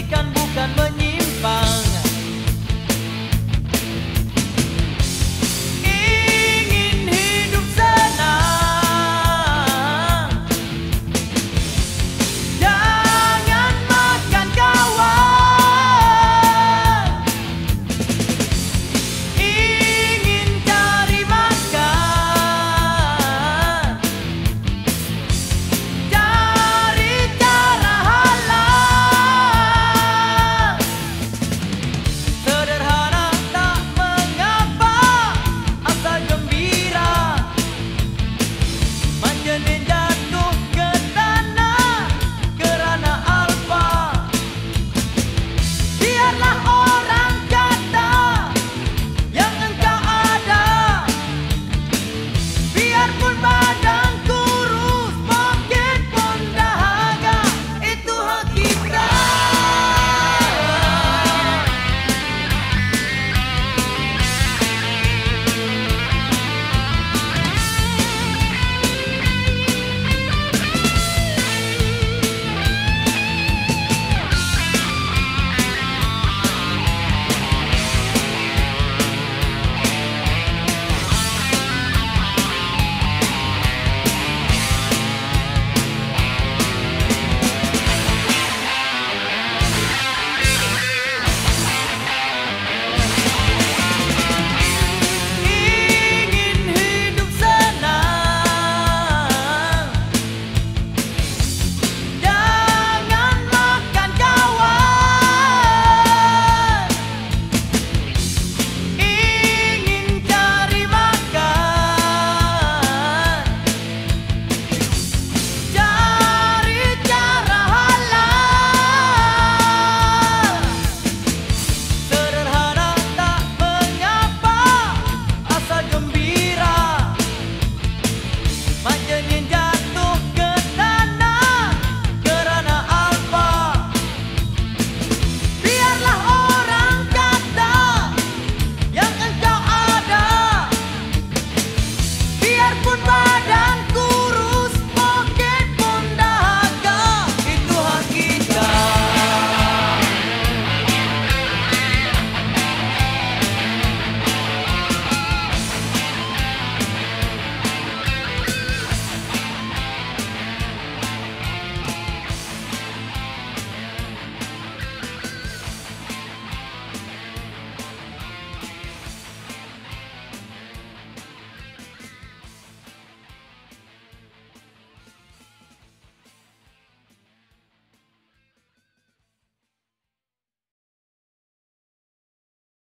Music and